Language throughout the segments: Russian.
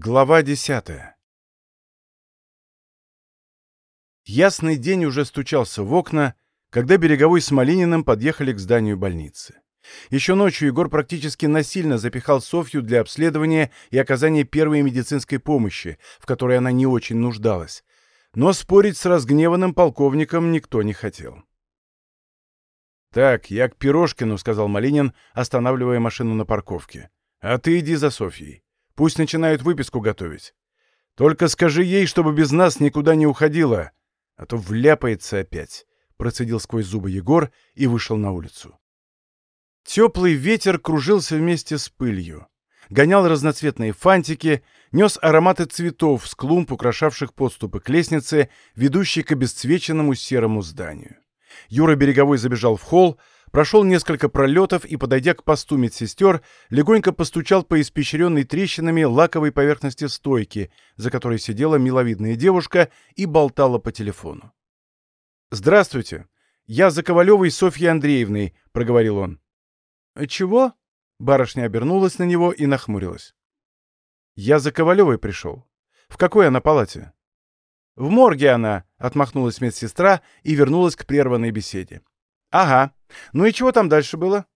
Глава десятая Ясный день уже стучался в окна, когда Береговой с Малининым подъехали к зданию больницы. Еще ночью Егор практически насильно запихал Софью для обследования и оказания первой медицинской помощи, в которой она не очень нуждалась. Но спорить с разгневанным полковником никто не хотел. «Так, я к Пирожкину», — сказал Малинин, останавливая машину на парковке. «А ты иди за Софьей. Пусть начинают выписку готовить. Только скажи ей, чтобы без нас никуда не уходила, а то вляпается опять», — процедил сквозь зубы Егор и вышел на улицу. Теплый ветер кружился вместе с пылью, гонял разноцветные фантики, нес ароматы цветов с клумб, украшавших подступы к лестнице, ведущей к обесцвеченному серому зданию. Юра Береговой забежал в холл, прошел несколько пролетов и, подойдя к посту медсестер, легонько постучал по испещренной трещинами лаковой поверхности стойки, за которой сидела миловидная девушка и болтала по телефону. «Здравствуйте. Я за Ковалевой Софьей Андреевной», — проговорил он. «Чего?» — барышня обернулась на него и нахмурилась. «Я за Ковалевой пришел. В какой она палате?» «В морге она», — отмахнулась медсестра и вернулась к прерванной беседе. «Ага. Ну и чего там дальше было?»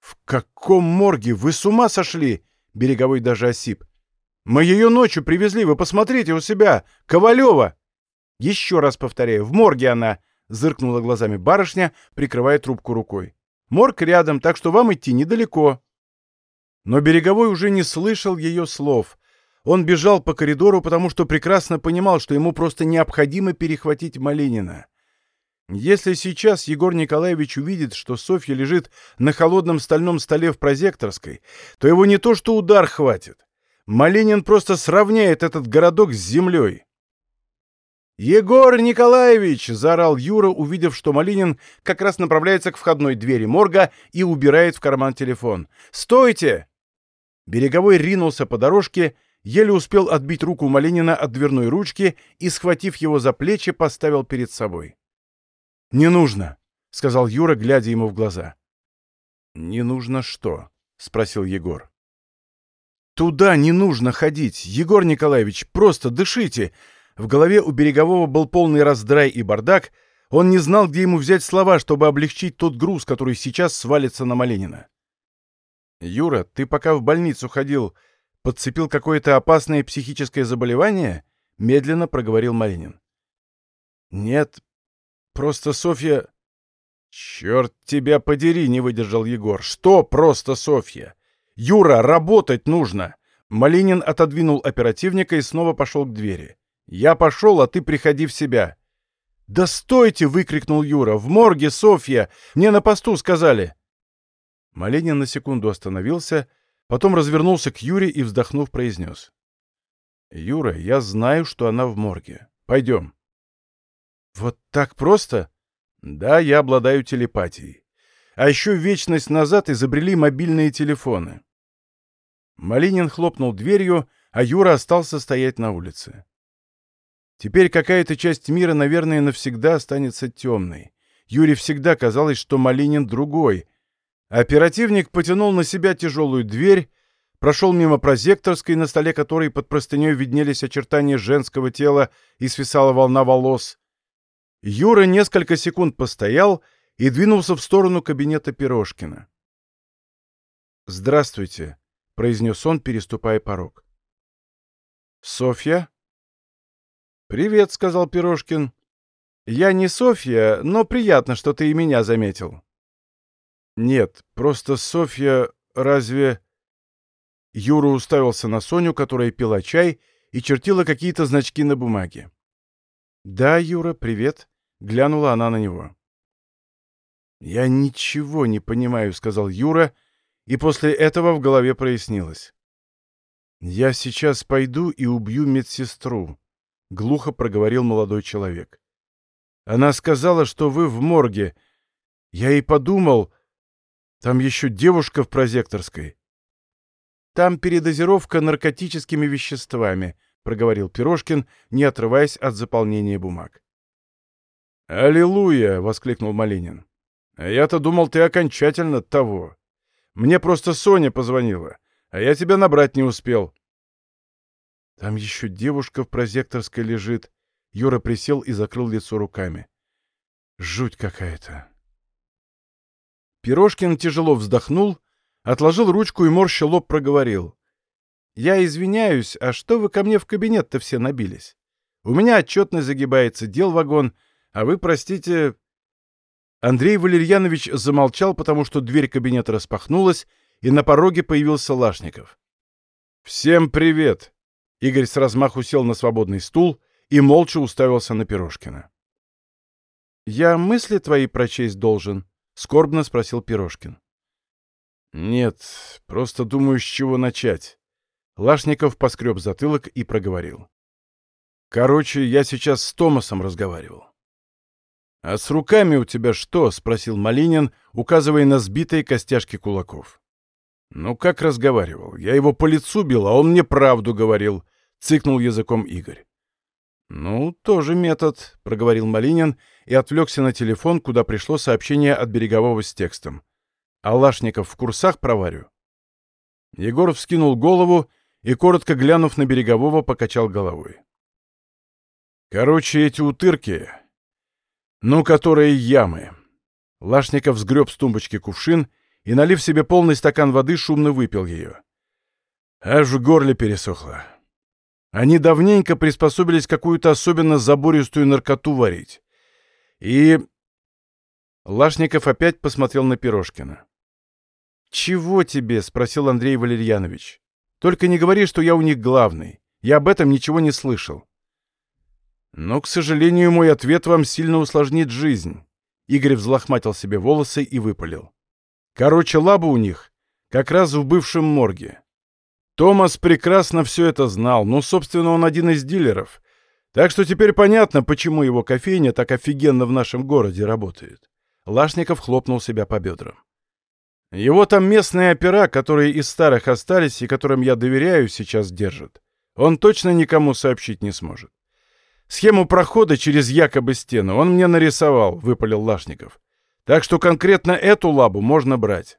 «В каком морге? Вы с ума сошли?» Береговой даже осип. «Мы ее ночью привезли, вы посмотрите у себя! Ковалева!» «Еще раз повторяю, в морге она!» — зыркнула глазами барышня, прикрывая трубку рукой. «Морг рядом, так что вам идти недалеко». Но Береговой уже не слышал ее слов. Он бежал по коридору, потому что прекрасно понимал, что ему просто необходимо перехватить Малинина. Если сейчас Егор Николаевич увидит, что Софья лежит на холодном стальном столе в прозекторской, то его не то что удар хватит. Малинин просто сравняет этот городок с землей. «Егор Николаевич!» — заорал Юра, увидев, что Малинин как раз направляется к входной двери морга и убирает в карман телефон. «Стойте!» Береговой ринулся по дорожке, еле успел отбить руку Малинина от дверной ручки и, схватив его за плечи, поставил перед собой. «Не нужно», — сказал Юра, глядя ему в глаза. «Не нужно что?» — спросил Егор. «Туда не нужно ходить, Егор Николаевич, просто дышите!» В голове у Берегового был полный раздрай и бардак, он не знал, где ему взять слова, чтобы облегчить тот груз, который сейчас свалится на Маленина. «Юра, ты пока в больницу ходил, подцепил какое-то опасное психическое заболевание?» — медленно проговорил Маленин. «Нет, Просто Софья... Черт тебя подери, не выдержал Егор. Что просто Софья? Юра, работать нужно. Малинин отодвинул оперативника и снова пошел к двери. Я пошел, а ты приходи в себя. «Да стойте!» — выкрикнул Юра. «В морге, Софья! Мне на посту сказали!» Малинин на секунду остановился, потом развернулся к Юре и, вздохнув, произнес. «Юра, я знаю, что она в морге. Пойдем». «Вот так просто?» «Да, я обладаю телепатией. А еще вечность назад изобрели мобильные телефоны». Малинин хлопнул дверью, а Юра остался стоять на улице. Теперь какая-то часть мира, наверное, навсегда останется темной. Юре всегда казалось, что Малинин другой. Оперативник потянул на себя тяжелую дверь, прошел мимо прозекторской, на столе которой под простыней виднелись очертания женского тела и свисала волна волос, Юра несколько секунд постоял и двинулся в сторону кабинета Пирожкина. «Здравствуйте», — произнес он, переступая порог. «Софья?» «Привет», — сказал Пирожкин. «Я не Софья, но приятно, что ты и меня заметил». «Нет, просто Софья разве...» Юра уставился на Соню, которая пила чай и чертила какие-то значки на бумаге. «Да, Юра, привет», Глянула она на него. «Я ничего не понимаю», — сказал Юра, и после этого в голове прояснилось. «Я сейчас пойду и убью медсестру», — глухо проговорил молодой человек. «Она сказала, что вы в морге. Я и подумал, там еще девушка в прозекторской». «Там передозировка наркотическими веществами», — проговорил Пирожкин, не отрываясь от заполнения бумаг. «Аллилуйя!» — воскликнул Малинин. «А я-то думал, ты окончательно того. Мне просто Соня позвонила, а я тебя набрать не успел». Там еще девушка в прозекторской лежит. Юра присел и закрыл лицо руками. Жуть какая-то. Пирожкин тяжело вздохнул, отложил ручку и морща лоб проговорил. «Я извиняюсь, а что вы ко мне в кабинет-то все набились? У меня отчетность загибается, дел вагон, а вы, простите...» Андрей Валерьянович замолчал, потому что дверь кабинета распахнулась, и на пороге появился Лашников. «Всем привет!» Игорь с размаху сел на свободный стул и молча уставился на Пирожкина. «Я мысли твои прочесть должен?» — скорбно спросил Пирожкин. «Нет, просто думаю, с чего начать». Лашников поскреб затылок и проговорил. «Короче, я сейчас с Томасом разговаривал». «А с руками у тебя что?» — спросил Малинин, указывая на сбитые костяшки кулаков. «Ну, как разговаривал? Я его по лицу бил, а он мне правду говорил», — цыкнул языком Игорь. «Ну, тоже метод», — проговорил Малинин и отвлекся на телефон, куда пришло сообщение от Берегового с текстом. «Алашников в курсах про Варю?» Егор вскинул голову и, коротко глянув на Берегового, покачал головой. «Короче, эти утырки, ну, которые ямы». Лашников сгреб с тумбочки кувшин и, налив себе полный стакан воды, шумно выпил ее. Аж в горле пересохло. Они давненько приспособились какую-то особенно забористую наркоту варить. И... Лашников опять посмотрел на Пирожкина. «Чего тебе?» — спросил Андрей Валерьянович. «Только не говори, что я у них главный. Я об этом ничего не слышал». «Но, к сожалению, мой ответ вам сильно усложнит жизнь». Игорь взлохматил себе волосы и выпалил. «Короче, лаба у них как раз в бывшем морге. Томас прекрасно все это знал, но, собственно, он один из дилеров. Так что теперь понятно, почему его кофейня так офигенно в нашем городе работает. Лашников хлопнул себя по бедрам. Его там местные опера, которые из старых остались и которым я доверяю, сейчас держат. Он точно никому сообщить не сможет. Схему прохода через якобы стену он мне нарисовал, выпалил Лашников. Так что конкретно эту лабу можно брать.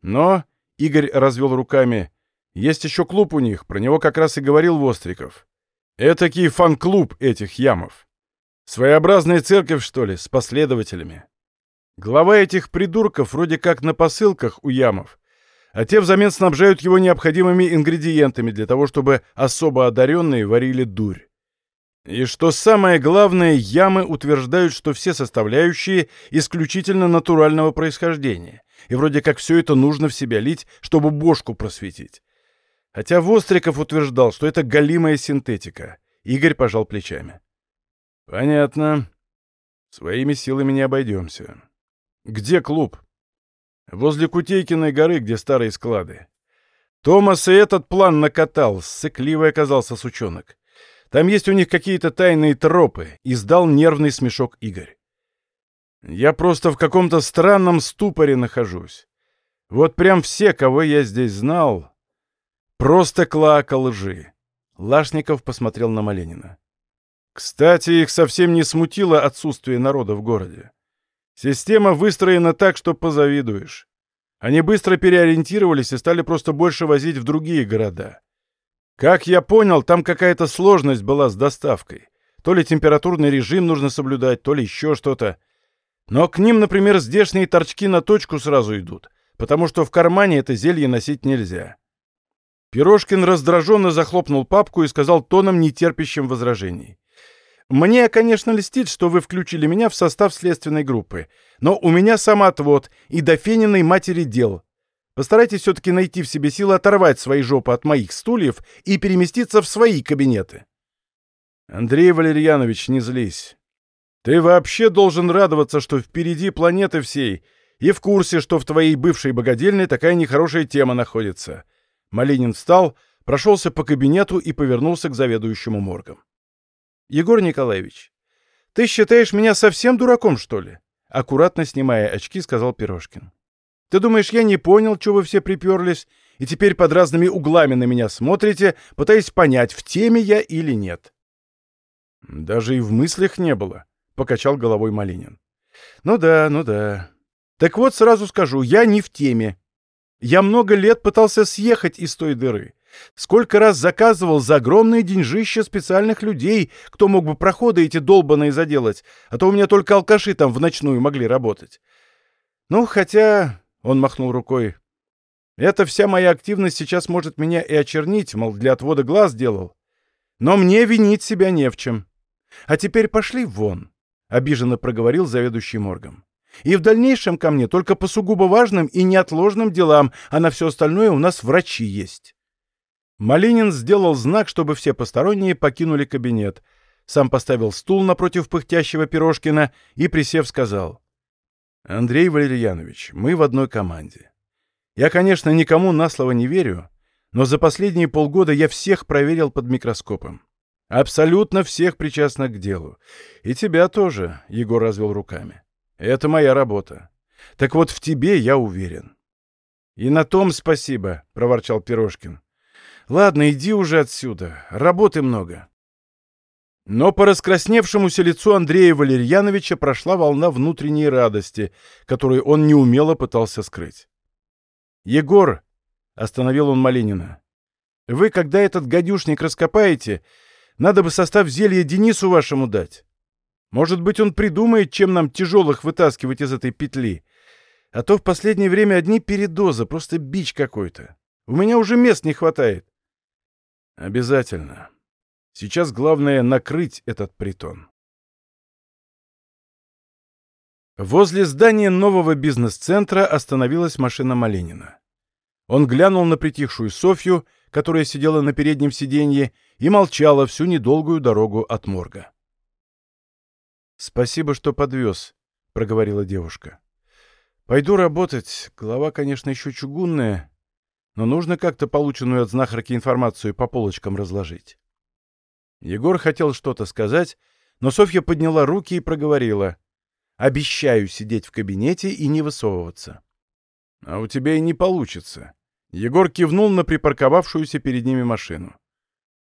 Но, Игорь развел руками, есть еще клуб у них, про него как раз и говорил Востриков. Этакий фан-клуб этих ямов. Своеобразная церковь, что ли, с последователями. Глава этих придурков вроде как на посылках у ямов, а те взамен снабжают его необходимыми ингредиентами для того, чтобы особо одаренные варили дурь. И что самое главное, ямы утверждают, что все составляющие исключительно натурального происхождения, и вроде как все это нужно в себя лить, чтобы бошку просветить. Хотя Востриков утверждал, что это галимая синтетика. Игорь пожал плечами. «Понятно. Своими силами не обойдемся. Где клуб?» «Возле Кутейкиной горы, где старые склады. Томас и этот план накатал, сыкливый оказался сучонок. Там есть у них какие-то тайные тропы», — издал нервный смешок Игорь. «Я просто в каком-то странном ступоре нахожусь. Вот прям все, кого я здесь знал, Просто клака лжи. Лашников посмотрел на Маленина. Кстати, их совсем не смутило отсутствие народа в городе. Система выстроена так, что позавидуешь. Они быстро переориентировались и стали просто больше возить в другие города. Как я понял, там какая-то сложность была с доставкой. То ли температурный режим нужно соблюдать, то ли еще что-то. Но к ним, например, здешние торчки на точку сразу идут, потому что в кармане это зелье носить нельзя. Пирожкин раздраженно захлопнул папку и сказал тоном, нетерпящим возражений. «Мне, конечно, льстит, что вы включили меня в состав следственной группы, но у меня самоотвод и до Фениной матери дел. Постарайтесь все-таки найти в себе силы оторвать свои жопы от моих стульев и переместиться в свои кабинеты». «Андрей Валерьянович, не злись. Ты вообще должен радоваться, что впереди планеты всей, и в курсе, что в твоей бывшей богадельне такая нехорошая тема находится. Малинин встал, прошелся по кабинету и повернулся к заведующему моргом. «Егор Николаевич, ты считаешь меня совсем дураком, что ли?» Аккуратно снимая очки, сказал Пирожкин. «Ты думаешь, я не понял, что вы все приперлись, и теперь под разными углами на меня смотрите, пытаясь понять, в теме я или нет?» «Даже и в мыслях не было», — покачал головой Малинин. «Ну да, ну да. Так вот, сразу скажу, я не в теме. Я много лет пытался съехать из той дыры. Сколько раз заказывал за огромные деньжища специальных людей, кто мог бы проходы эти долбаные заделать, а то у меня только алкаши там в ночную могли работать. Ну, хотя, — он махнул рукой, — эта вся моя активность сейчас может меня и очернить, мол, для отвода глаз делал. Но мне винить себя не в чем. А теперь пошли вон, — обиженно проговорил заведующий моргом. И в дальнейшем ко мне только по сугубо важным и неотложным делам, а на все остальное у нас врачи есть. Малинин сделал знак, чтобы все посторонние покинули кабинет. Сам поставил стул напротив пыхтящего Пирожкина и, присев, сказал. «Андрей Валерьянович, мы в одной команде. Я, конечно, никому на слово не верю, но за последние полгода я всех проверил под микроскопом. Абсолютно всех причастных к делу. И тебя тоже, — Егор развел руками. Это моя работа. Так вот в тебе я уверен. И на том спасибо, — проворчал Пирожкин. Ладно, иди уже отсюда. Работы много. Но по раскрасневшемуся лицу Андрея Валерьяновича прошла волна внутренней радости, которую он неумело пытался скрыть. «Егор!» — остановил он Малинина. «Вы, когда этот гадюшник раскопаете, надо бы состав зелья Денису вашему дать. Может быть, он придумает, чем нам тяжелых вытаскивать из этой петли. А то в последнее время одни передозы, просто бич какой-то. У меня уже мест не хватает. Обязательно. Сейчас главное накрыть этот притон. Возле здания нового бизнес-центра остановилась машина Малинина. Он глянул на притихшую Софью, которая сидела на переднем сиденье и молчала всю недолгую дорогу от морга. «Спасибо, что подвез», — проговорила девушка. «Пойду работать. Голова, конечно, еще чугунная, но нужно как-то полученную от знахарки информацию по полочкам разложить. Егор хотел что-то сказать, но Софья подняла руки и проговорила. «Обещаю сидеть в кабинете и не высовываться». «А у тебя и не получится». Егор кивнул на припарковавшуюся перед ними машину.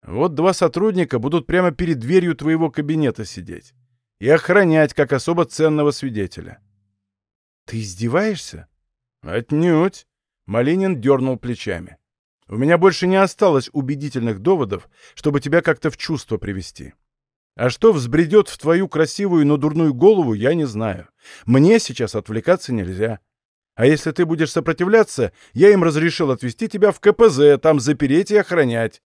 «Вот два сотрудника будут прямо перед дверью твоего кабинета сидеть и охранять как особо ценного свидетеля». «Ты издеваешься?» «Отнюдь. Малинин дернул плечами. «У меня больше не осталось убедительных доводов, чтобы тебя как-то в чувство привести. А что взбредет в твою красивую, но дурную голову, я не знаю. Мне сейчас отвлекаться нельзя. А если ты будешь сопротивляться, я им разрешил отвезти тебя в КПЗ, там запереть и охранять.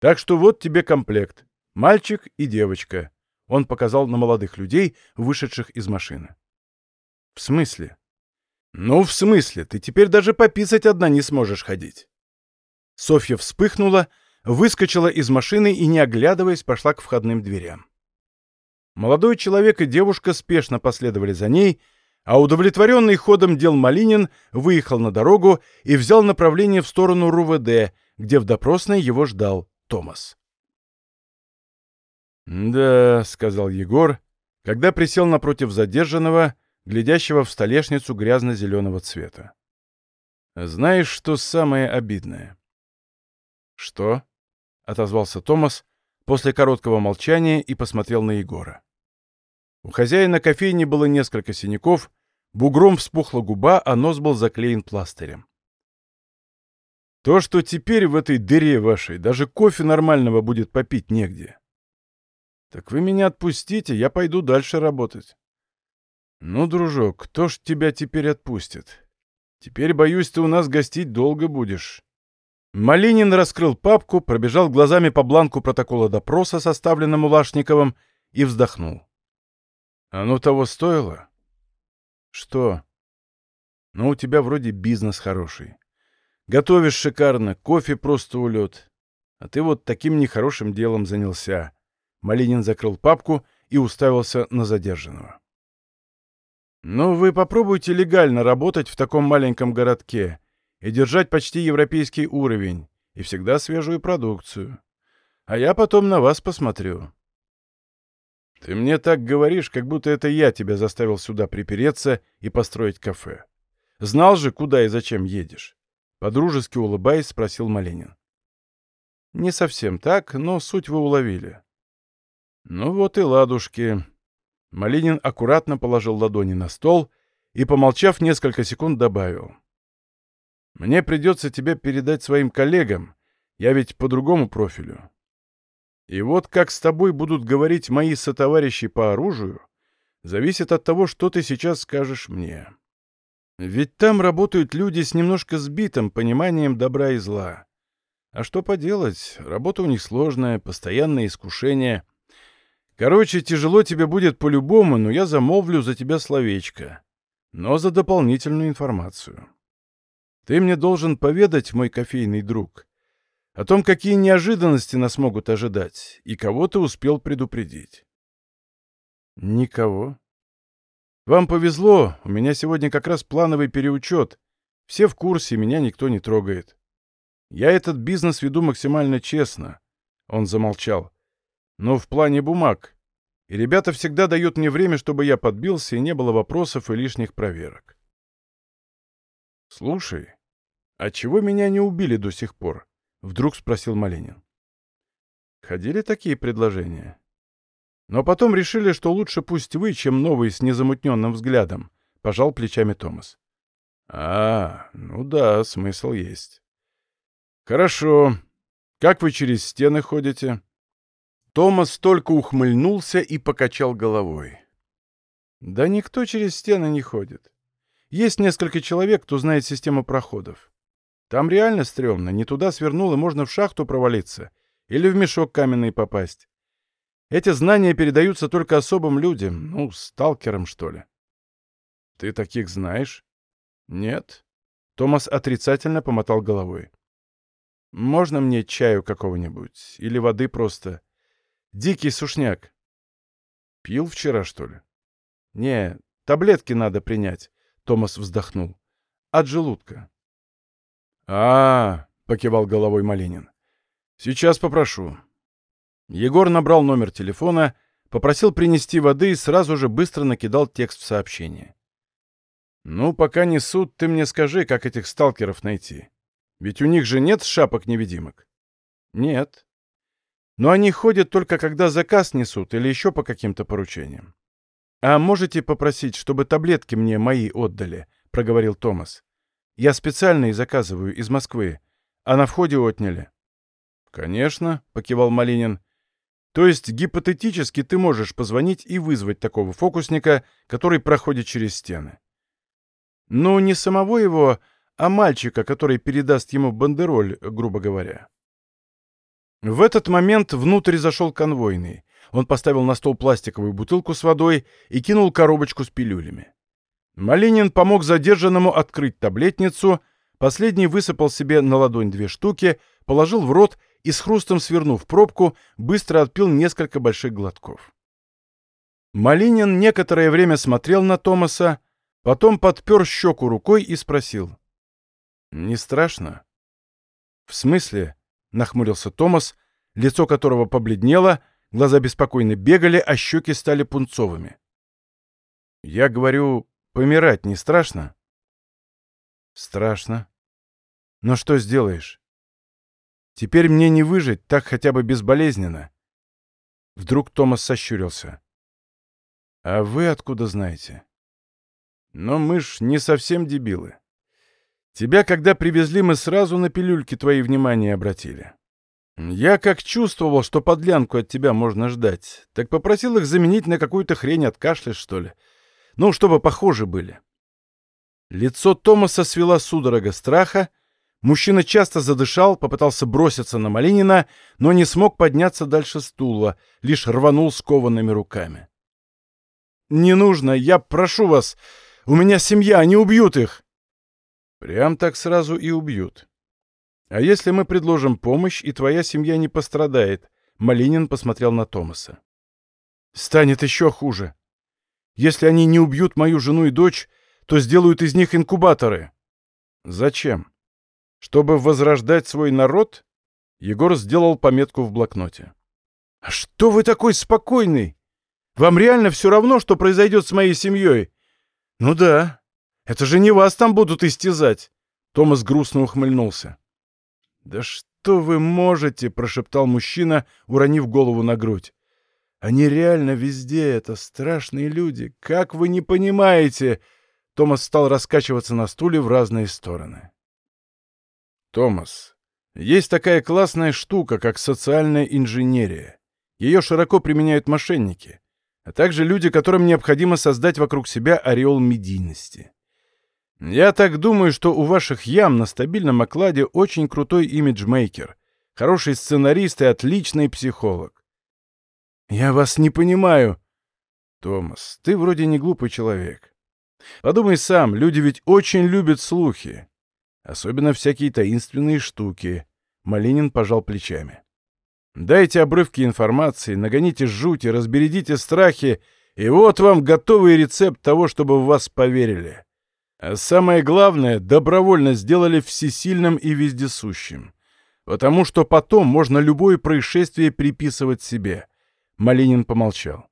Так что вот тебе комплект. Мальчик и девочка». Он показал на молодых людей, вышедших из машины. «В смысле?» «Ну, в смысле? Ты теперь даже пописать одна не сможешь ходить». Софья вспыхнула, выскочила из машины и, не оглядываясь, пошла к входным дверям. Молодой человек и девушка спешно последовали за ней, а удовлетворенный ходом дел Малинин выехал на дорогу и взял направление в сторону РУВД, где в допросной его ждал Томас. «Да», — сказал Егор, когда присел напротив задержанного, глядящего в столешницу грязно-зеленого цвета. «Знаешь, что самое обидное?» «Что?» — отозвался Томас после короткого молчания и посмотрел на Егора. У хозяина кофейни было несколько синяков, бугром вспухла губа, а нос был заклеен пластырем. «То, что теперь в этой дыре вашей даже кофе нормального будет попить негде. Так вы меня отпустите, я пойду дальше работать». «Ну, дружок, кто ж тебя теперь отпустит? Теперь, боюсь, ты у нас гостить долго будешь». Малинин раскрыл папку, пробежал глазами по бланку протокола допроса, составленному Лашниковым, и вздохнул. «Оно того стоило?» «Что?» «Ну, у тебя вроде бизнес хороший. Готовишь шикарно, кофе просто улет. А ты вот таким нехорошим делом занялся». Малинин закрыл папку и уставился на задержанного. Ну, вы попробуйте легально работать в таком маленьком городке и держать почти европейский уровень, и всегда свежую продукцию. А я потом на вас посмотрю. Ты мне так говоришь, как будто это я тебя заставил сюда припереться и построить кафе. Знал же, куда и зачем едешь. Подружески улыбаясь, спросил Маленин. Не совсем так, но суть вы уловили. Ну вот и ладушки. Малинин аккуратно положил ладони на стол и, помолчав несколько секунд, добавил. «Мне придется тебя передать своим коллегам, Я ведь по другому профилю. И вот как с тобой будут говорить мои сотоварищи по оружию, зависит от того, что ты сейчас скажешь мне. Ведь там работают люди с немножко сбитым пониманием добра и зла. А что поделать, работа у них сложная, постоянное искушение. Короче, тяжело тебе будет по-любому, но я замолвлю за тебя словечко. Но за дополнительную информацию. Ты мне должен поведать, мой кофейный друг, о том, какие неожиданности нас могут ожидать, и кого ты успел предупредить. Никого. Вам повезло, у меня сегодня как раз плановый переучет. Все в курсе, меня никто не трогает. Я этот бизнес веду максимально честно. Он замолчал. Но в плане бумаг. И ребята всегда дают мне время, чтобы я подбился, и не было вопросов и лишних проверок. Слушай, а чего меня не убили до сих пор? Вдруг спросил Маленин. Ходили такие предложения. Но потом решили, что лучше пусть вы, чем новый с незамутненным взглядом, — пожал плечами Томас. — А, ну да, смысл есть. — Хорошо. Как вы через стены ходите? Томас только ухмыльнулся и покачал головой. — Да никто через стены не ходит. Есть несколько человек, кто знает систему проходов. Там реально стрёмно, не туда свернул, и можно в шахту провалиться или в мешок каменный попасть. Эти знания передаются только особым людям, ну, сталкерам, что ли. Ты таких знаешь? Нет. Томас отрицательно помотал головой. Можно мне чаю какого-нибудь? Или воды просто? Дикий сушняк. Пил вчера, что ли? Не, таблетки надо принять. Томас вздохнул. От желудка. А, -а, -а покивал головой Малинин. Сейчас попрошу. Егор набрал номер телефона, попросил принести воды и сразу же быстро накидал текст в сообщение. «Ну, пока несут, ты мне скажи, как этих сталкеров найти. Ведь у них же нет шапок-невидимок?» «Нет. Но они ходят только когда заказ несут или еще по каким-то поручениям. А можете попросить, чтобы таблетки мне мои отдали?» — проговорил Томас. «Я специально и заказываю из Москвы, а на входе отняли». «Конечно», — покивал Малинин. То есть гипотетически ты можешь позвонить и вызвать такого фокусника, который проходит через стены. Но не самого его, а мальчика, который передаст ему бандероль, грубо говоря. В этот момент внутрь зашел конвойный. Он поставил на стол пластиковую бутылку с водой и кинул коробочку с пилюлями. Малинин помог задержанному открыть таблетницу, последний высыпал себе на ладонь две штуки, положил в рот и с хрустом свернув пробку, быстро отпил несколько больших глотков. Малинин некоторое время смотрел на Томаса, потом подпер щеку рукой и спросил. «Не страшно?» «В смысле?» — нахмурился Томас, лицо которого побледнело, глаза беспокойно бегали, а щеки стали пунцовыми. «Я говорю, помирать не страшно?» «Страшно. Но что сделаешь? Теперь мне не выжить, так хотя бы безболезненно. Вдруг Томас сощурился. А вы откуда знаете? Но мы ж не совсем дебилы. Тебя, когда привезли, мы сразу на пилюльки твои внимание обратили. Я как чувствовал, что подлянку от тебя можно ждать, так попросил их заменить на какую-то хрень от кашля, что ли. Ну, чтобы похожи были. Лицо Томаса свела судорога страха, Мужчина часто задышал, попытался броситься на Малинина, но не смог подняться дальше стула, лишь рванул скованными руками. «Не нужно, я прошу вас! У меня семья, они убьют их!» «Прям так сразу и убьют. А если мы предложим помощь, и твоя семья не пострадает?» Малинин посмотрел на Томаса. «Станет еще хуже. Если они не убьют мою жену и дочь, то сделают из них инкубаторы». «Зачем?» Чтобы возрождать свой народ, Егор сделал пометку в блокноте. «А что вы такой спокойный? Вам реально все равно, что произойдет с моей семьей?» «Ну да. Это же не вас там будут истязать!» Томас грустно ухмыльнулся. «Да что вы можете?» — прошептал мужчина, уронив голову на грудь. «Они реально везде, это страшные люди. Как вы не понимаете?» Томас стал раскачиваться на стуле в разные стороны. «Томас, Есть такая классная штука, как социальная инженерия. Ее широко применяют мошенники, а также люди, которым необходимо создать вокруг себя ореол медийности. Я так думаю, что у ваших ям на стабильном окладе очень крутой имиджмейкер, хороший сценарист и отличный психолог. Я вас не понимаю. Томас, ты вроде не глупый человек. Подумай сам, люди ведь очень любят слухи. Особенно всякие таинственные штуки. Малинин пожал плечами. Дайте обрывки информации, нагоните жути, разбередите страхи, и вот вам готовый рецепт того, чтобы в вас поверили. А самое главное, добровольно сделали всесильным и вездесущим. Потому что потом можно любое происшествие приписывать себе. Малинин помолчал.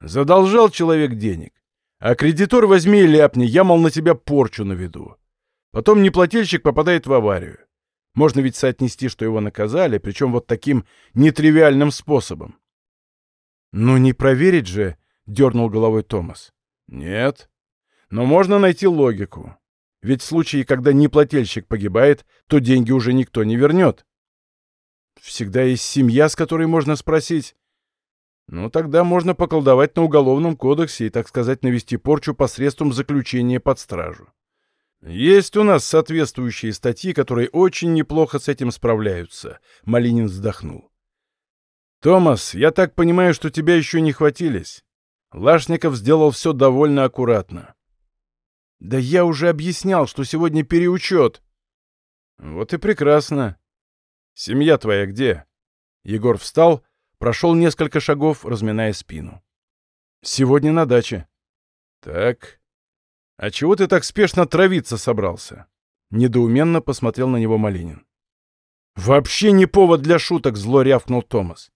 Задолжал человек денег. А кредитор возьми и ляпни, я, мол, на тебя порчу наведу. Потом неплательщик попадает в аварию. Можно ведь соотнести, что его наказали, причем вот таким нетривиальным способом. «Ну не проверить же», — дернул головой Томас. «Нет. Но можно найти логику. Ведь в случае, когда неплательщик погибает, то деньги уже никто не вернет. Всегда есть семья, с которой можно спросить. Ну, тогда можно поколдовать на Уголовном кодексе и, так сказать, навести порчу посредством заключения под стражу. Есть у нас соответствующие статьи, которые очень неплохо с этим справляются. Малинин вздохнул. Томас, я так понимаю, что тебя еще не хватились. Лашников сделал все довольно аккуратно. Да я уже объяснял, что сегодня переучет. Вот и прекрасно. Семья твоя где? Егор встал, прошел несколько шагов, разминая спину. Сегодня на даче. Так. А чего ты так спешно травиться собрался? Недоуменно посмотрел на него Малинин. Вообще не повод для шуток, зло рявкнул Томас.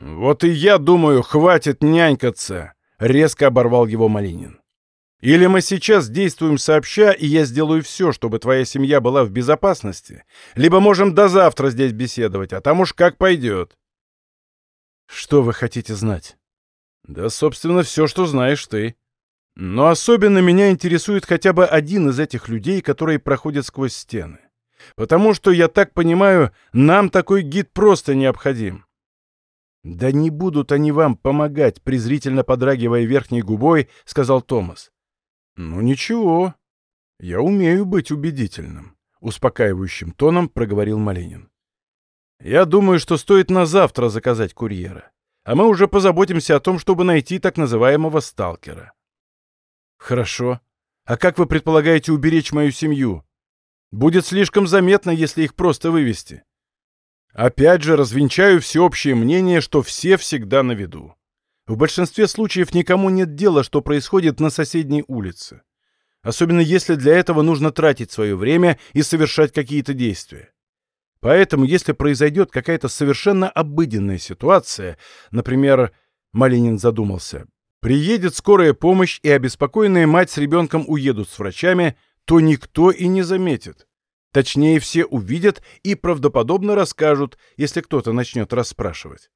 Вот и я думаю, хватит нянькаться, резко оборвал его Малинин. Или мы сейчас действуем сообща, и я сделаю все, чтобы твоя семья была в безопасности, либо можем до завтра здесь беседовать, а там уж как пойдет. Что вы хотите знать? Да, собственно, все, что знаешь ты. Но особенно меня интересует хотя бы один из этих людей, которые проходят сквозь стены. Потому что, я так понимаю, нам такой гид просто необходим. «Да не будут они вам помогать», — презрительно подрагивая верхней губой, сказал Томас. «Ну ничего, я умею быть убедительным», — успокаивающим тоном проговорил Маленин. «Я думаю, что стоит на завтра заказать курьера, а мы уже позаботимся о том, чтобы найти так называемого сталкера». «Хорошо. А как вы предполагаете уберечь мою семью? Будет слишком заметно, если их просто вывести». Опять же, развенчаю всеобщее мнение, что все всегда на виду. В большинстве случаев никому нет дела, что происходит на соседней улице. Особенно если для этого нужно тратить свое время и совершать какие-то действия. Поэтому, если произойдет какая-то совершенно обыденная ситуация, например, Малинин задумался, приедет скорая помощь и обеспокоенная мать с ребенком уедут с врачами, то никто и не заметит. Точнее, все увидят и правдоподобно расскажут, если кто-то начнет расспрашивать.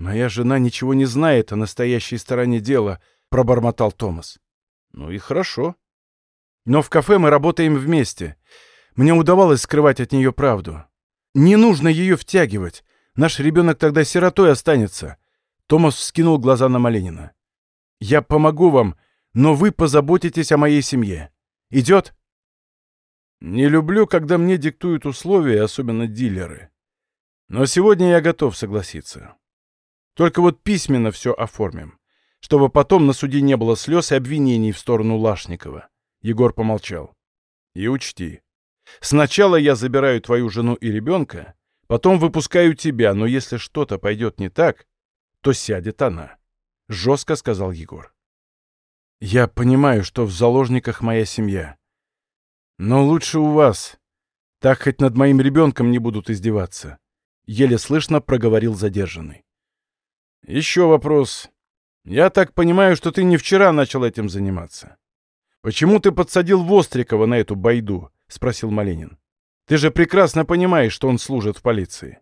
«Моя жена ничего не знает о настоящей стороне дела», — пробормотал Томас. «Ну и хорошо. Но в кафе мы работаем вместе. Мне удавалось скрывать от нее правду. Не нужно ее втягивать. Наш ребенок тогда сиротой останется». Томас вскинул глаза на Маленина. «Я помогу вам, но вы позаботитесь о моей семье. Идет?» «Не люблю, когда мне диктуют условия, особенно дилеры. Но сегодня я готов согласиться. Только вот письменно все оформим, чтобы потом на суде не было слез и обвинений в сторону Лашникова. Егор помолчал. И учти, сначала я забираю твою жену и ребенка, потом выпускаю тебя, но если что-то пойдет не так, то сядет она. Жестко сказал Егор. Я понимаю, что в заложниках моя семья. Но лучше у вас. Так хоть над моим ребенком не будут издеваться. Еле слышно проговорил задержанный. Еще вопрос. Я так понимаю, что ты не вчера начал этим заниматься. Почему ты подсадил Вострикова на эту байду? Спросил Маленин. Ты же прекрасно понимаешь, что он служит в полиции.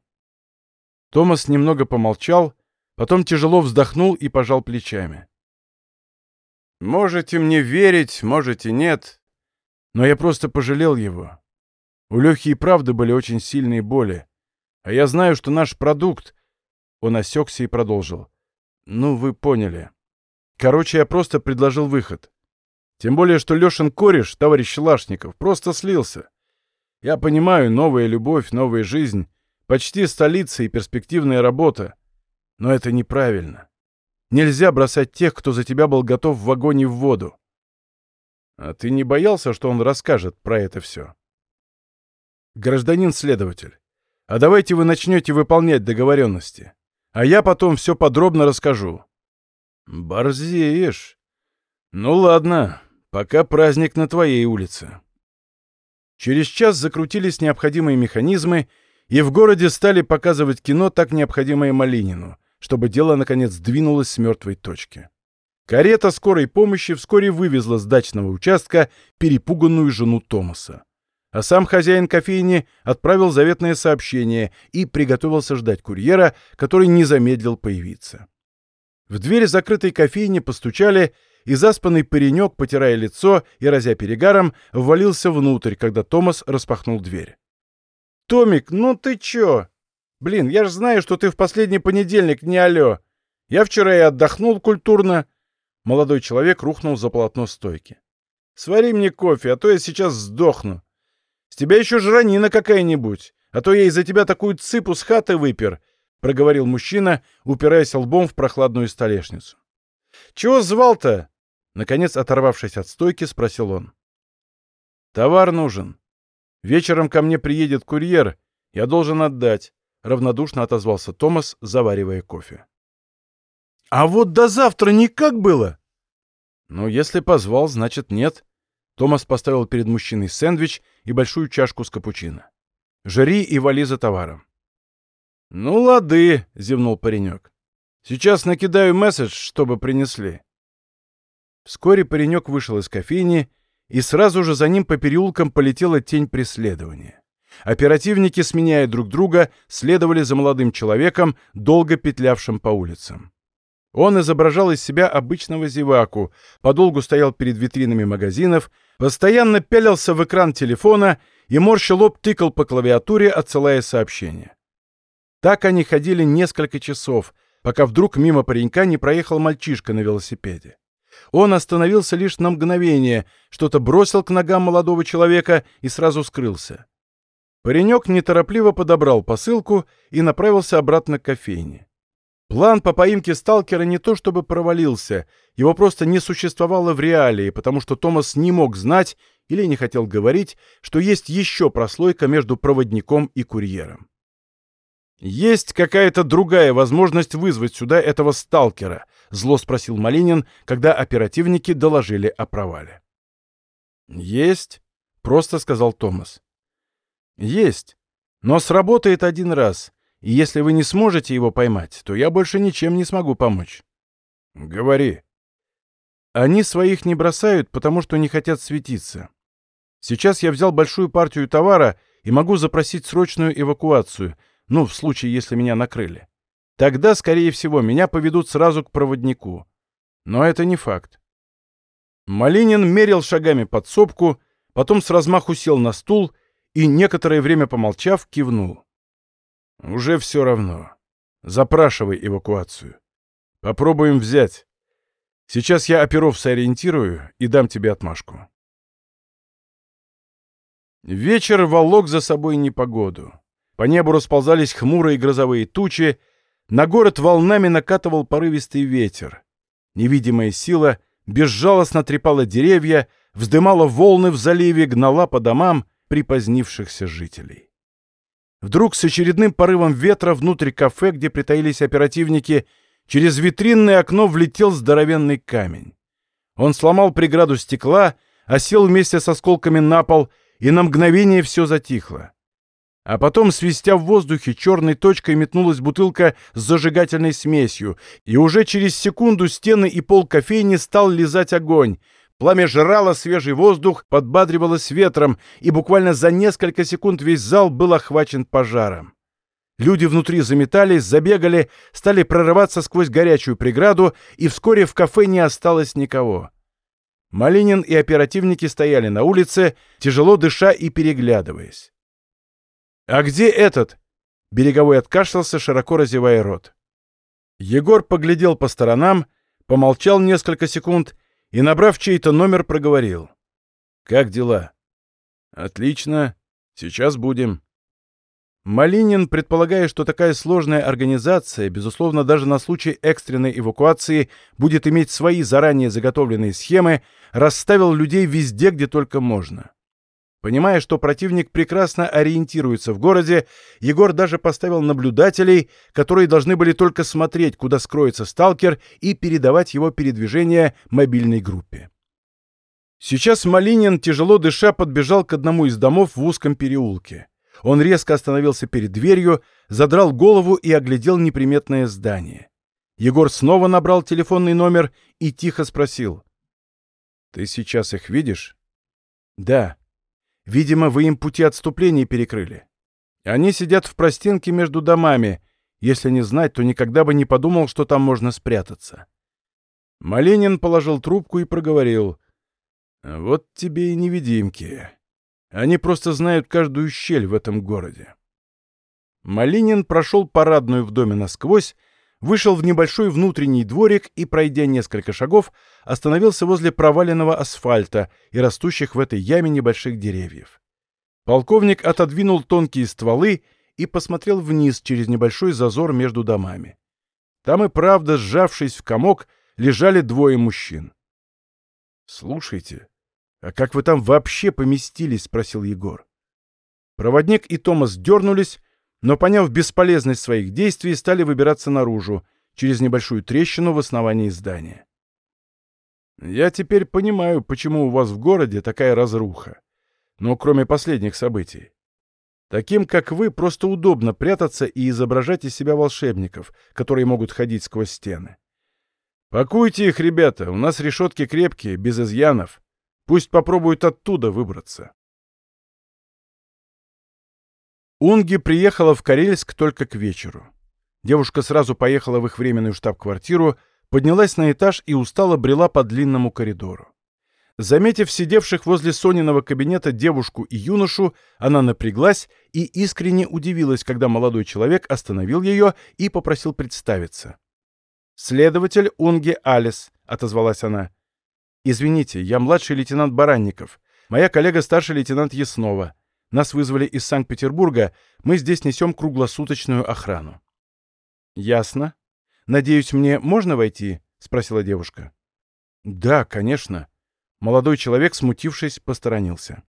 Томас немного помолчал, потом тяжело вздохнул и пожал плечами. Можете мне верить, можете нет, но я просто пожалел его. У Лехи и правда были очень сильные боли. А я знаю, что наш продукт...» Он осекся и продолжил. «Ну, вы поняли. Короче, я просто предложил выход. Тем более, что Лешин кореш, товарищ Лашников, просто слился. Я понимаю, новая любовь, новая жизнь, почти столица и перспективная работа. Но это неправильно. Нельзя бросать тех, кто за тебя был готов в и в воду. А ты не боялся, что он расскажет про это все? Гражданин-следователь, а давайте вы начнете выполнять договоренности, а я потом все подробно расскажу. Борзеешь. Ну ладно, пока праздник на твоей улице. Через час закрутились необходимые механизмы, и в городе стали показывать кино, так необходимое Малинину, чтобы дело, наконец, двинулось с мертвой точки. Карета скорой помощи вскоре вывезла с дачного участка перепуганную жену Томаса. А сам хозяин кофейни отправил заветное сообщение и приготовился ждать курьера, который не замедлил появиться. В дверь закрытой кофейни постучали, и заспанный паренек, потирая лицо и разя перегаром, ввалился внутрь, когда Томас распахнул дверь. «Томик, ну ты чё? Блин, я ж знаю, что ты в последний понедельник не алё. Я вчера и отдохнул культурно». Молодой человек рухнул за полотно стойки. «Свари мне кофе, а то я сейчас сдохну. Тебя еще жранина какая-нибудь, а то я из-за тебя такую цыпу с хаты выпер», — проговорил мужчина, упираясь лбом в прохладную столешницу. «Чего звал-то?» Наконец, оторвавшись от стойки, спросил он. «Товар нужен. Вечером ко мне приедет курьер. Я должен отдать», — равнодушно отозвался Томас, заваривая кофе. «А вот до завтра никак было?» «Ну, если позвал, значит нет». Томас поставил перед мужчиной сэндвич и большую чашку с капучино. «Жри и вали за товаром». «Ну, лады», — зевнул паренек. «Сейчас накидаю месседж, чтобы принесли». Вскоре паренек вышел из кофейни, и сразу же за ним по переулкам полетела тень преследования. Оперативники, сменяя друг друга, следовали за молодым человеком, долго петлявшим по улицам. Он изображал из себя обычного зеваку, подолгу стоял перед витринами магазинов, постоянно пялился в экран телефона и морща лоб тыкал по клавиатуре, отсылая сообщения. Так они ходили несколько часов, пока вдруг мимо паренька не проехал мальчишка на велосипеде. Он остановился лишь на мгновение, что-то бросил к ногам молодого человека и сразу скрылся. Паренек неторопливо подобрал посылку и направился обратно к кофейне. План по поимке сталкера не то чтобы провалился, его просто не существовало в реалии, потому что Томас не мог знать или не хотел говорить, что есть еще прослойка между проводником и курьером. «Есть какая-то другая возможность вызвать сюда этого сталкера?» — зло спросил Малинин, когда оперативники доложили о провале. «Есть», — просто сказал Томас. «Есть, но сработает один раз, и если вы не сможете его поймать, то я больше ничем не смогу помочь». «Говори». «Они своих не бросают, потому что не хотят светиться. Сейчас я взял большую партию товара и могу запросить срочную эвакуацию, ну, в случае, если меня накрыли. Тогда, скорее всего, меня поведут сразу к проводнику. Но это не факт. Малинин мерил шагами подсобку, потом с размаху сел на стул и, некоторое время помолчав, кивнул. «Уже все равно. Запрашивай эвакуацию. Попробуем взять. Сейчас я оперов сориентирую и дам тебе отмашку». Вечер волок за собой непогоду. По небу расползались хмурые грозовые тучи, на город волнами накатывал порывистый ветер. Невидимая сила безжалостно трепала деревья, вздымала волны в заливе, гнала по домам припозднившихся жителей. Вдруг с очередным порывом ветра внутрь кафе, где притаились оперативники, через витринное окно влетел здоровенный камень. Он сломал преграду стекла, осел вместе с осколками на пол, и на мгновение все затихло. А потом, свистя в воздухе, черной точкой метнулась бутылка с зажигательной смесью, и уже через секунду стены и пол кофейни стал лизать огонь. Пламя жрало свежий воздух, подбадривалось ветром, и буквально за несколько секунд весь зал был охвачен пожаром. Люди внутри заметались, забегали, стали прорываться сквозь горячую преграду, и вскоре в кафе не осталось никого. Малинин и оперативники стояли на улице, тяжело дыша и переглядываясь. «А где этот?» Береговой откашлялся, широко разевая рот. Егор поглядел по сторонам, помолчал несколько секунд и, набрав чей-то номер, проговорил. «Как дела?» «Отлично. Сейчас будем». Малинин, предполагая, что такая сложная организация, безусловно, даже на случай экстренной эвакуации, будет иметь свои заранее заготовленные схемы, расставил людей везде, где только можно. Понимая, что противник прекрасно ориентируется в городе, Егор даже поставил наблюдателей, которые должны были только смотреть, куда скроется сталкер, и передавать его передвижение мобильной группе. Сейчас Малинин, тяжело дыша, подбежал к одному из домов в узком переулке. Он резко остановился перед дверью, задрал голову и оглядел неприметное здание. Егор снова набрал телефонный номер и тихо спросил. «Ты сейчас их видишь?» «Да», Видимо, вы им пути отступления перекрыли. Они сидят в простенке между домами. Если не знать, то никогда бы не подумал, что там можно спрятаться. Маленин положил трубку и проговорил. «Вот тебе и невидимки. Они просто знают каждую щель в этом городе». Малинин прошел парадную в доме насквозь, вышел в небольшой внутренний дворик и, пройдя несколько шагов, остановился возле проваленного асфальта и растущих в этой яме небольших деревьев. Полковник отодвинул тонкие стволы и посмотрел вниз через небольшой зазор между домами. Там и правда, сжавшись в комок, лежали двое мужчин. «Слушайте, а как вы там вообще поместились?» — спросил Егор. Проводник и Томас дернулись, но, поняв бесполезность своих действий, стали выбираться наружу, через небольшую трещину в основании здания. «Я теперь понимаю, почему у вас в городе такая разруха. Но кроме последних событий. Таким, как вы, просто удобно прятаться и изображать из себя волшебников, которые могут ходить сквозь стены. Пакуйте их, ребята, у нас решетки крепкие, без изъянов. Пусть попробуют оттуда выбраться». Унги приехала в Карельск только к вечеру. Девушка сразу поехала в их временную штаб-квартиру, поднялась на этаж и устало брела по длинному коридору. Заметив сидевших возле Сониного кабинета девушку и юношу, она напряглась и искренне удивилась, когда молодой человек остановил ее и попросил представиться. «Следователь Унги Алис», — отозвалась она. «Извините, я младший лейтенант Баранников. Моя коллега старший лейтенант Яснова. Нас вызвали из Санкт-Петербурга. Мы здесь несем круглосуточную охрану». «Ясно. Надеюсь, мне можно войти?» — спросила девушка. «Да, конечно». Молодой человек, смутившись, посторонился.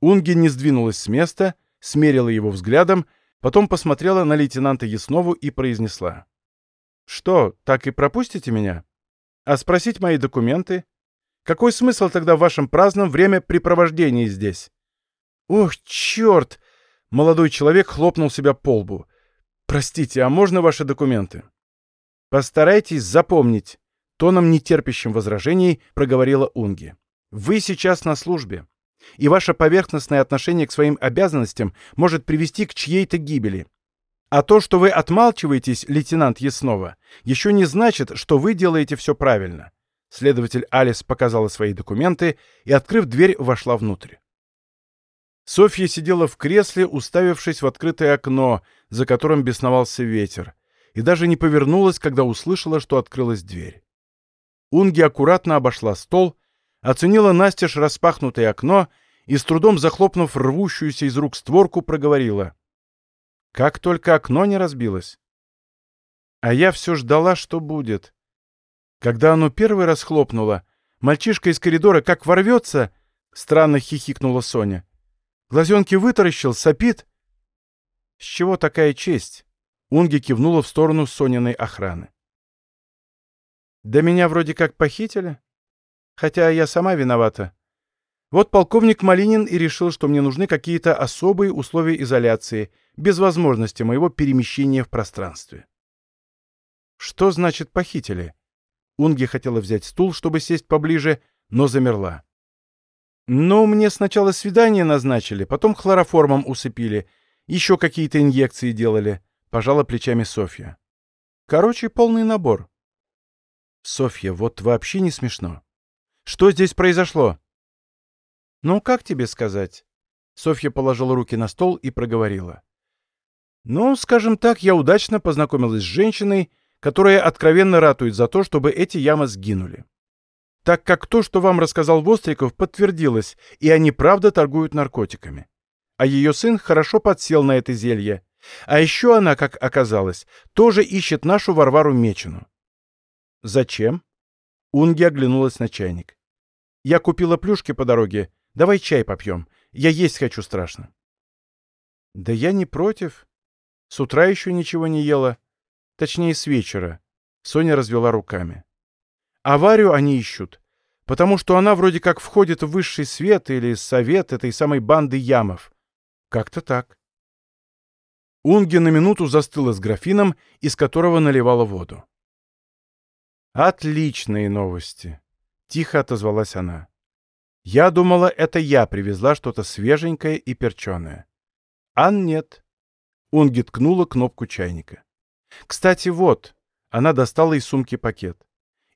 Унги не сдвинулась с места, смерила его взглядом, потом посмотрела на лейтенанта Яснову и произнесла. «Что, так и пропустите меня? А спросить мои документы? Какой смысл тогда в вашем праздном времяпрепровождении здесь?» «Ох, черт!» — молодой человек хлопнул себя по лбу. «Простите, а можно ваши документы?» «Постарайтесь запомнить», — тоном нетерпящим возражений проговорила Унги. «Вы сейчас на службе, и ваше поверхностное отношение к своим обязанностям может привести к чьей-то гибели. А то, что вы отмалчиваетесь, лейтенант Яснова, еще не значит, что вы делаете все правильно». Следователь Алис показала свои документы и, открыв дверь, вошла внутрь. Софья сидела в кресле, уставившись в открытое окно, за которым бесновался ветер, и даже не повернулась, когда услышала, что открылась дверь. Унги аккуратно обошла стол, оценила настежь распахнутое окно и, с трудом захлопнув рвущуюся из рук створку, проговорила. Как только окно не разбилось. А я все ждала, что будет. Когда оно первый раз хлопнуло, мальчишка из коридора как ворвется, странно хихикнула Соня. Глазенки вытаращил, сопит. С чего такая честь? Унги кивнула в сторону Сониной охраны. Да меня вроде как похитили. Хотя я сама виновата. Вот полковник Малинин и решил, что мне нужны какие-то особые условия изоляции, без возможности моего перемещения в пространстве. Что значит похитили? Унги хотела взять стул, чтобы сесть поближе, но замерла. «Ну, мне сначала свидание назначили, потом хлороформом усыпили, еще какие-то инъекции делали», — пожала плечами Софья. «Короче, полный набор». «Софья, вот вообще не смешно. Что здесь произошло?» «Ну, как тебе сказать?» Софья положила руки на стол и проговорила. «Ну, скажем так, я удачно познакомилась с женщиной, которая откровенно ратует за то, чтобы эти ямы сгинули. Так как то, что вам рассказал Востриков, подтвердилось, и они правда торгуют наркотиками. А ее сын хорошо подсел на это зелье. А еще она, как оказалось, тоже ищет нашу Варвару Мечину. «Зачем?» Унги оглянулась на чайник. «Я купила плюшки по дороге. Давай чай попьем. Я есть хочу страшно». «Да я не против. С утра еще ничего не ела. Точнее, с вечера». Соня развела руками. «Аварию они ищут, потому что она вроде как входит в высший свет или совет этой самой банды ямов. Как-то так». Унги на минуту застыла с графином, из которого наливала воду. «Отличные новости!» — тихо отозвалась она. «Я думала, это я привезла что-то свеженькое и перченое. А нет». Унги ткнула кнопку чайника. «Кстати, вот». Она достала из сумки пакет.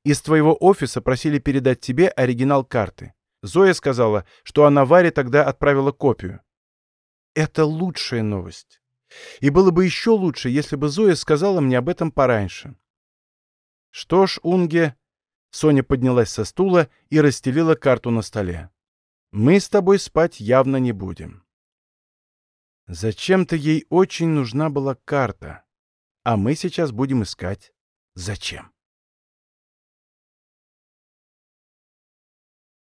«Из твоего офиса просили передать тебе оригинал карты. Зоя сказала, что она Варе тогда отправила копию. Это лучшая новость. И было бы еще лучше, если бы Зоя сказала мне об этом пораньше. Что ж, Унге... Соня поднялась со стула и расстелила карту на столе. Мы с тобой спать явно не будем. Зачем-то ей очень нужна была карта. А мы сейчас будем искать. Зачем?